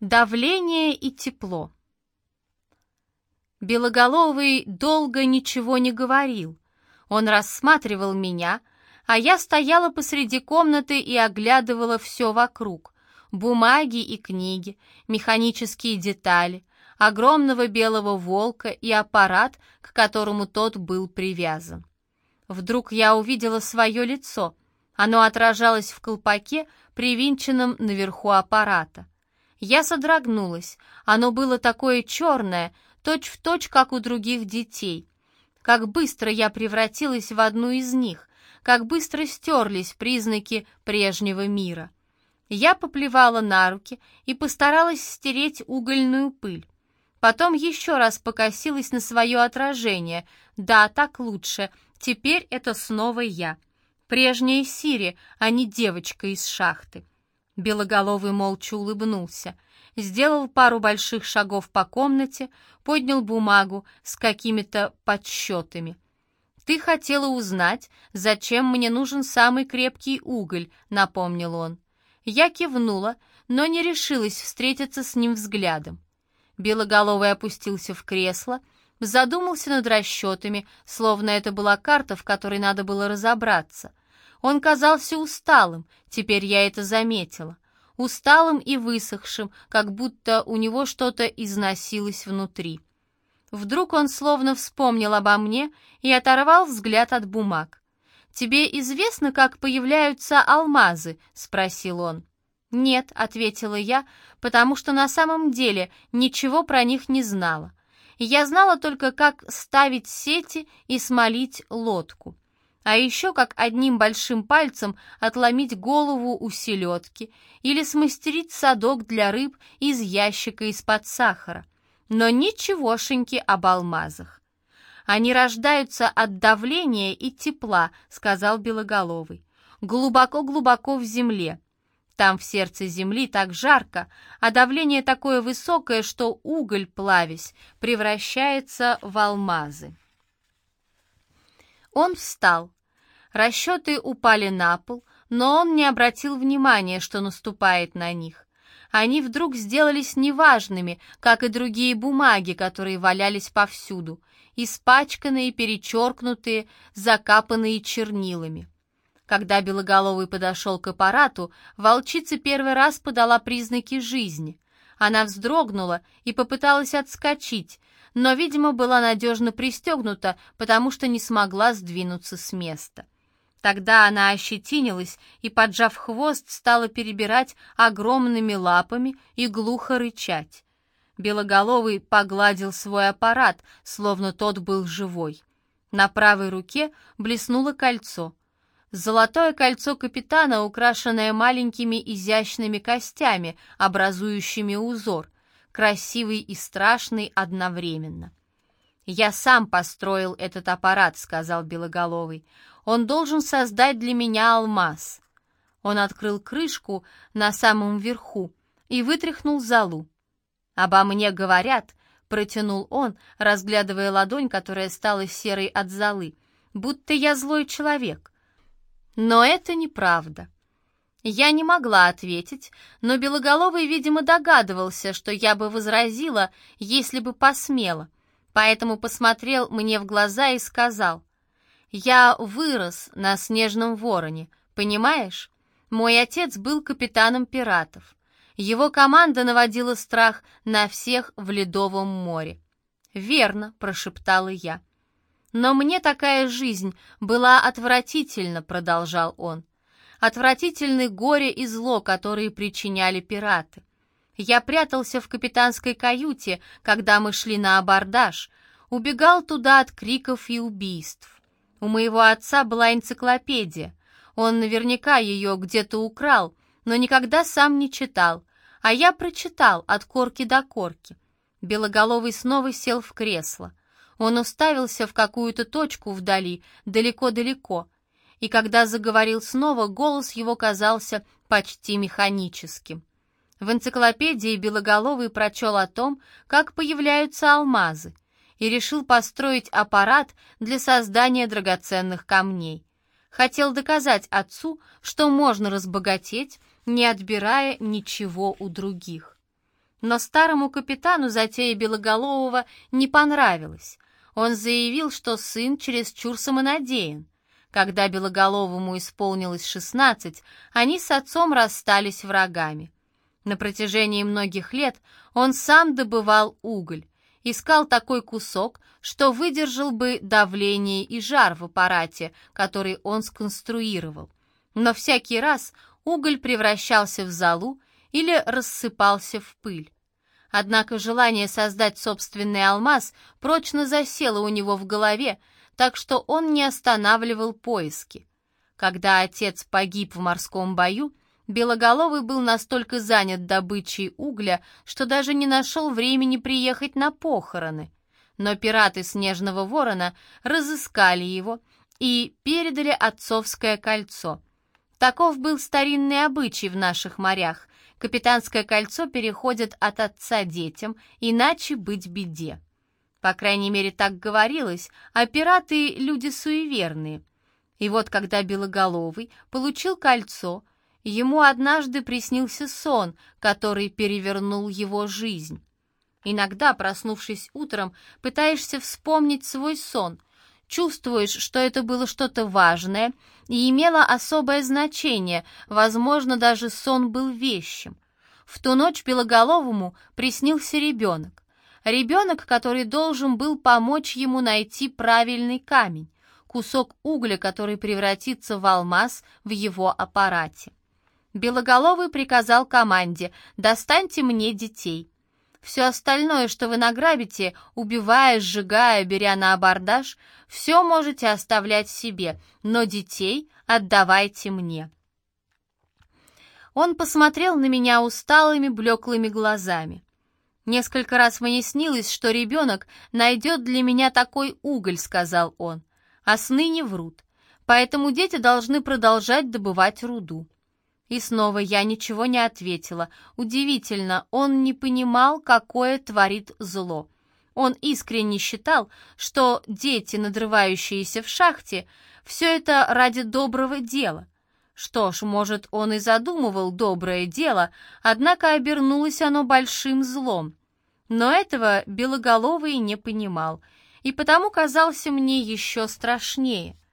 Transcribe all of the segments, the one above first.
Давление и тепло. Белоголовый долго ничего не говорил. Он рассматривал меня, а я стояла посреди комнаты и оглядывала все вокруг. Бумаги и книги, механические детали, огромного белого волка и аппарат, к которому тот был привязан. Вдруг я увидела свое лицо. Оно отражалось в колпаке, привинченном наверху аппарата. Я содрогнулась. Оно было такое черное, точь-в-точь, как у других детей. Как быстро я превратилась в одну из них, как быстро стерлись признаки прежнего мира. Я поплевала на руки и постаралась стереть угольную пыль. Потом еще раз покосилась на свое отражение. Да, так лучше. Теперь это снова я. Прежняя Сири, а не девочка из шахты. Белоголовый молча улыбнулся, сделал пару больших шагов по комнате, поднял бумагу с какими-то подсчетами. «Ты хотела узнать, зачем мне нужен самый крепкий уголь», — напомнил он. Я кивнула, но не решилась встретиться с ним взглядом. Белоголовый опустился в кресло, задумался над расчетами, словно это была карта, в которой надо было разобраться — он казался усталым, теперь я это заметила. Усталым и высохшим, как будто у него что-то износилось внутри. Вдруг он словно вспомнил обо мне и оторвал взгляд от бумаг. «Тебе известно, как появляются алмазы?» — спросил он. «Нет», — ответила я, потому что на самом деле ничего про них не знала. Я знала только, как ставить сети и смолить лодку а еще как одним большим пальцем отломить голову у селедки или смастерить садок для рыб из ящика из-под сахара. Но ничегошеньки об алмазах. «Они рождаются от давления и тепла», — сказал Белоголовый. «Глубоко-глубоко в земле. Там в сердце земли так жарко, а давление такое высокое, что уголь, плавясь, превращается в алмазы». Он встал, Расчеты упали на пол, но он не обратил внимания, что наступает на них. Они вдруг сделались неважными, как и другие бумаги, которые валялись повсюду, испачканные, перечеркнутые, закапанные чернилами. Когда Белоголовый подошел к аппарату, волчица первый раз подала признаки жизни. Она вздрогнула и попыталась отскочить, но, видимо, была надежно пристегнута, потому что не смогла сдвинуться с места. Тогда она ощетинилась и, поджав хвост, стала перебирать огромными лапами и глухо рычать. Белоголовый погладил свой аппарат, словно тот был живой. На правой руке блеснуло кольцо. Золотое кольцо капитана, украшенное маленькими изящными костями, образующими узор, красивый и страшный одновременно. «Я сам построил этот аппарат», — сказал Белоголовый. «Он должен создать для меня алмаз». Он открыл крышку на самом верху и вытряхнул залу. «Обо мне говорят», — протянул он, разглядывая ладонь, которая стала серой от золы, «будто я злой человек». Но это неправда. Я не могла ответить, но Белоголовый, видимо, догадывался, что я бы возразила, если бы посмела, поэтому посмотрел мне в глаза и сказал, «Я вырос на снежном вороне, понимаешь? Мой отец был капитаном пиратов. Его команда наводила страх на всех в Ледовом море». «Верно», — прошептала я. «Но мне такая жизнь была отвратительна», — продолжал он. «Отвратительны горе и зло, которые причиняли пираты. Я прятался в капитанской каюте, когда мы шли на абордаж, убегал туда от криков и убийств. У моего отца была энциклопедия. Он наверняка ее где-то украл, но никогда сам не читал, а я прочитал от корки до корки. Белоголовый снова сел в кресло. Он уставился в какую-то точку вдали, далеко-далеко, и когда заговорил снова, голос его казался почти механическим. В энциклопедии Белоголовый прочел о том, как появляются алмазы, и решил построить аппарат для создания драгоценных камней. Хотел доказать отцу, что можно разбогатеть, не отбирая ничего у других. Но старому капитану затея Белоголового не понравилась. Он заявил, что сын чересчур самонадеян. Когда Белоголовому исполнилось шестнадцать, они с отцом расстались врагами. На протяжении многих лет он сам добывал уголь, искал такой кусок, что выдержал бы давление и жар в аппарате, который он сконструировал. Но всякий раз уголь превращался в золу или рассыпался в пыль. Однако желание создать собственный алмаз прочно засело у него в голове, так что он не останавливал поиски. Когда отец погиб в морском бою, Белоголовый был настолько занят добычей угля, что даже не нашел времени приехать на похороны. Но пираты Снежного Ворона разыскали его и передали отцовское кольцо. Таков был старинный обычай в наших морях. Капитанское кольцо переходит от отца детям, иначе быть беде. По крайней мере, так говорилось, а пираты — люди суеверные. И вот когда Белоголовый получил кольцо — Ему однажды приснился сон, который перевернул его жизнь. Иногда, проснувшись утром, пытаешься вспомнить свой сон, чувствуешь, что это было что-то важное и имело особое значение, возможно, даже сон был вещим. В ту ночь Белоголовому приснился ребенок. Ребенок, который должен был помочь ему найти правильный камень, кусок угля, который превратится в алмаз в его аппарате. Белоголовый приказал команде «Достаньте мне детей». Все остальное, что вы награбите, убивая, сжигая, беря на абордаж, все можете оставлять себе, но детей отдавайте мне. Он посмотрел на меня усталыми, блеклыми глазами. «Несколько раз мне снилось, что ребенок найдет для меня такой уголь», — сказал он. «А сны не врут, поэтому дети должны продолжать добывать руду». И снова я ничего не ответила. Удивительно, он не понимал, какое творит зло. Он искренне считал, что дети, надрывающиеся в шахте, все это ради доброго дела. Что ж, может, он и задумывал доброе дело, однако обернулось оно большим злом. Но этого Белоголовый не понимал, и потому казался мне еще страшнее —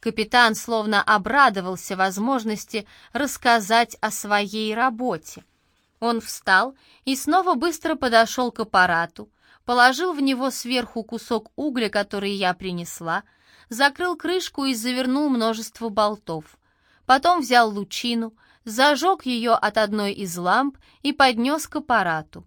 Капитан словно обрадовался возможности рассказать о своей работе. Он встал и снова быстро подошел к аппарату, положил в него сверху кусок угля, который я принесла, закрыл крышку и завернул множество болтов. Потом взял лучину, зажег ее от одной из ламп и поднес к аппарату.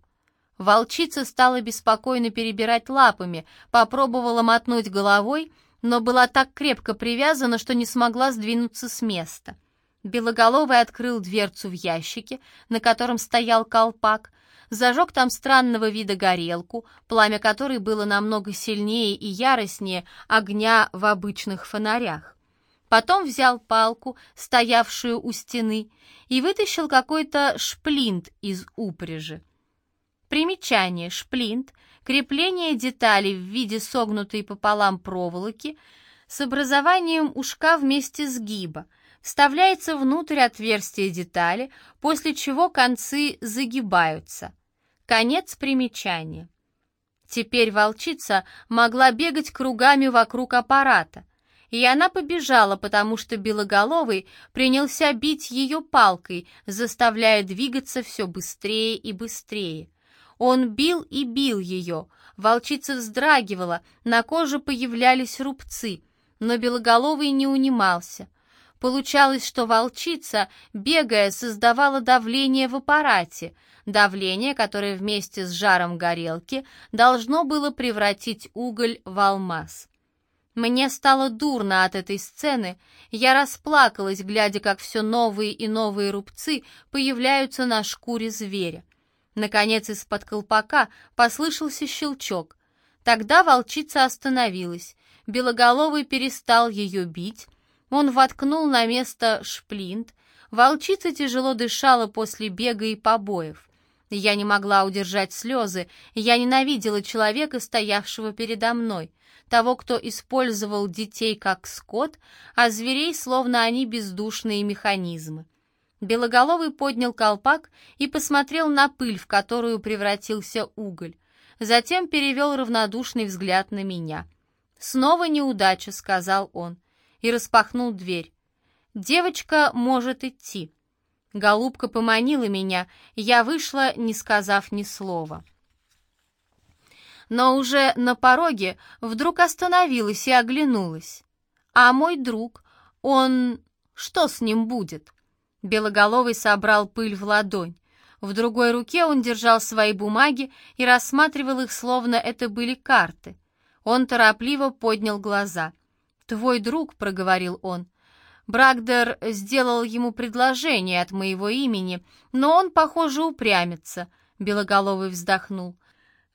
Волчица стала беспокойно перебирать лапами, попробовала мотнуть головой но была так крепко привязана, что не смогла сдвинуться с места. Белоголовый открыл дверцу в ящике, на котором стоял колпак, зажег там странного вида горелку, пламя которой было намного сильнее и яростнее огня в обычных фонарях. Потом взял палку, стоявшую у стены, и вытащил какой-то шплинт из упряжи. Примечание. Шплинт крепление деталей в виде согнутой пополам проволоки с образованием ушка вместе сгиба, вставляется внутрь отверстия детали, после чего концы загибаются. Конец примечания. Теперь волчица могла бегать кругами вокруг аппарата, и она побежала, потому что Белоголовый принялся бить ее палкой, заставляя двигаться все быстрее и быстрее. Он бил и бил ее. Волчица вздрагивала, на коже появлялись рубцы, но Белоголовый не унимался. Получалось, что волчица, бегая, создавала давление в аппарате, давление, которое вместе с жаром горелки должно было превратить уголь в алмаз. Мне стало дурно от этой сцены, я расплакалась, глядя, как все новые и новые рубцы появляются на шкуре зверя. Наконец из-под колпака послышался щелчок. Тогда волчица остановилась. Белоголовый перестал ее бить. Он воткнул на место шплинт. Волчица тяжело дышала после бега и побоев. Я не могла удержать слезы. Я ненавидела человека, стоявшего передо мной. Того, кто использовал детей как скот, а зверей, словно они бездушные механизмы. Белоголовый поднял колпак и посмотрел на пыль, в которую превратился уголь. Затем перевел равнодушный взгляд на меня. «Снова неудача», — сказал он, и распахнул дверь. «Девочка может идти». Голубка поманила меня, я вышла, не сказав ни слова. Но уже на пороге вдруг остановилась и оглянулась. «А мой друг, он... что с ним будет?» Белоголовый собрал пыль в ладонь. В другой руке он держал свои бумаги и рассматривал их, словно это были карты. Он торопливо поднял глаза. «Твой друг», — проговорил он. Брагдер сделал ему предложение от моего имени, но он, похоже, упрямится. Белоголовый вздохнул.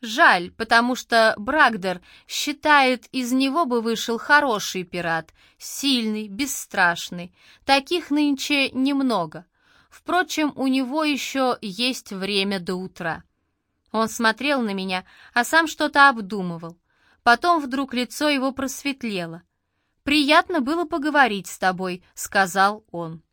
Жаль, потому что Брагдер считает, из него бы вышел хороший пират, сильный, бесстрашный. Таких нынче немного. Впрочем, у него еще есть время до утра. Он смотрел на меня, а сам что-то обдумывал. Потом вдруг лицо его просветлело. «Приятно было поговорить с тобой», — сказал он.